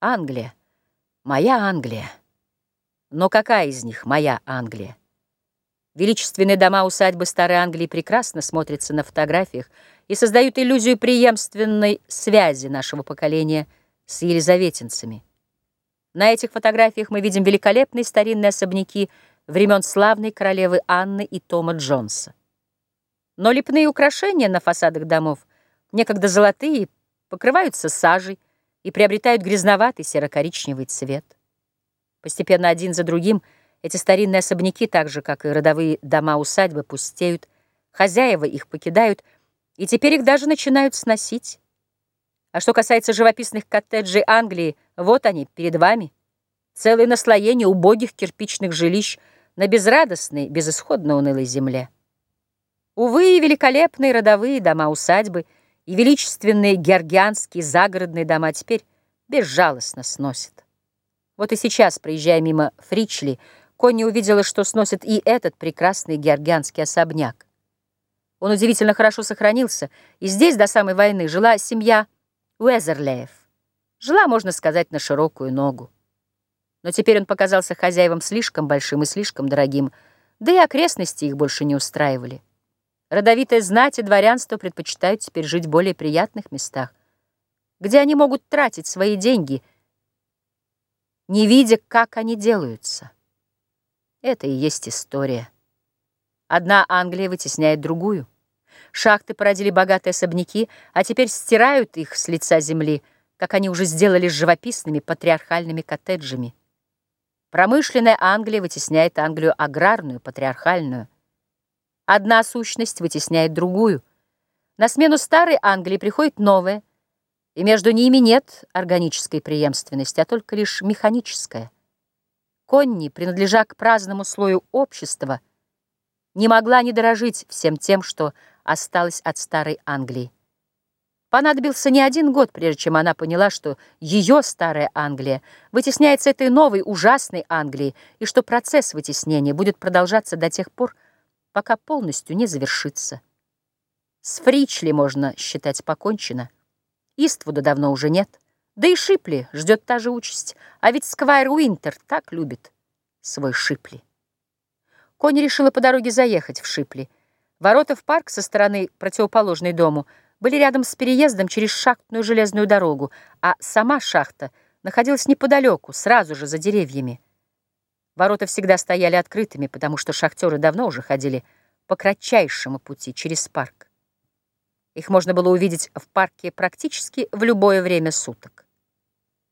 Англия, моя Англия. Но какая из них моя Англия? Величественные дома-усадьбы Старой Англии прекрасно смотрятся на фотографиях и создают иллюзию преемственной связи нашего поколения с елизаветинцами. На этих фотографиях мы видим великолепные старинные особняки времен славной королевы Анны и Тома Джонса. Но лепные украшения на фасадах домов, некогда золотые, покрываются сажей, и приобретают грязноватый серо-коричневый цвет. Постепенно один за другим эти старинные особняки, так же, как и родовые дома-усадьбы, пустеют, хозяева их покидают, и теперь их даже начинают сносить. А что касается живописных коттеджей Англии, вот они, перед вами. Целое наслоение убогих кирпичных жилищ на безрадостной, безысходно унылой земле. Увы, великолепные родовые дома-усадьбы — и величественные георгианские загородные дома теперь безжалостно сносят. Вот и сейчас, проезжая мимо Фричли, Конни увидела, что сносит и этот прекрасный георгианский особняк. Он удивительно хорошо сохранился, и здесь до самой войны жила семья Уэзерлеев. Жила, можно сказать, на широкую ногу. Но теперь он показался хозяевам слишком большим и слишком дорогим, да и окрестности их больше не устраивали. Родовитая знать и дворянство предпочитают теперь жить в более приятных местах, где они могут тратить свои деньги, не видя, как они делаются. Это и есть история. Одна Англия вытесняет другую. Шахты породили богатые особняки, а теперь стирают их с лица земли, как они уже сделали с живописными патриархальными коттеджами. Промышленная Англия вытесняет Англию аграрную, патриархальную. Одна сущность вытесняет другую. На смену старой Англии приходит новая, и между ними нет органической преемственности, а только лишь механическая. Конни, принадлежа к праздному слою общества, не могла не дорожить всем тем, что осталось от старой Англии. Понадобился не один год, прежде чем она поняла, что ее старая Англия вытесняется этой новой ужасной Англией, и что процесс вытеснения будет продолжаться до тех пор, пока полностью не завершится. С Фричли можно считать покончено. Иствуда давно уже нет. Да и Шипли ждет та же участь. А ведь Сквайр Уинтер так любит свой Шипли. Кони решила по дороге заехать в Шипли. Ворота в парк со стороны противоположной дому были рядом с переездом через шахтную железную дорогу, а сама шахта находилась неподалеку, сразу же за деревьями. Ворота всегда стояли открытыми, потому что шахтеры давно уже ходили по кратчайшему пути через парк. Их можно было увидеть в парке практически в любое время суток.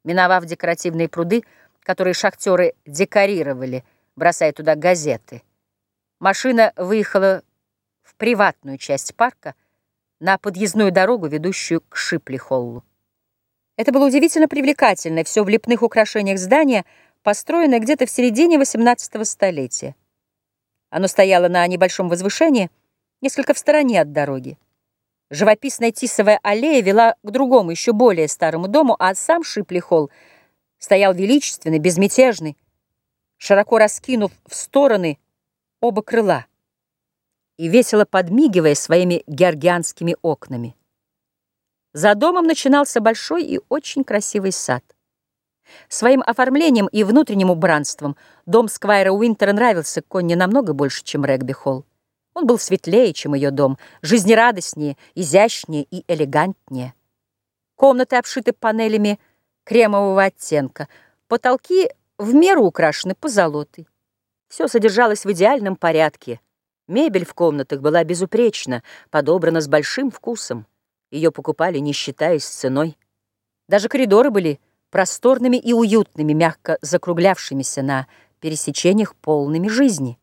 Миновав декоративные пруды, которые шахтеры декорировали, бросая туда газеты, машина выехала в приватную часть парка на подъездную дорогу, ведущую к Шипли-Холлу. Это было удивительно привлекательно, все в лепных украшениях здания — построенное где-то в середине XVIII столетия. Оно стояло на небольшом возвышении, несколько в стороне от дороги. Живописная тисовая аллея вела к другому, еще более старому дому, а сам Шипли-холл стоял величественный, безмятежный, широко раскинув в стороны оба крыла и весело подмигивая своими георгианскими окнами. За домом начинался большой и очень красивый сад. Своим оформлением и внутренним убранством дом Сквайра Уинтера нравился Конни намного больше, чем регби-холл. Он был светлее, чем ее дом, жизнерадостнее, изящнее и элегантнее. Комнаты обшиты панелями кремового оттенка, потолки в меру украшены позолотой. Все содержалось в идеальном порядке. Мебель в комнатах была безупречна, подобрана с большим вкусом. Ее покупали, не считаясь ценой. Даже коридоры были просторными и уютными, мягко закруглявшимися на пересечениях полными жизни.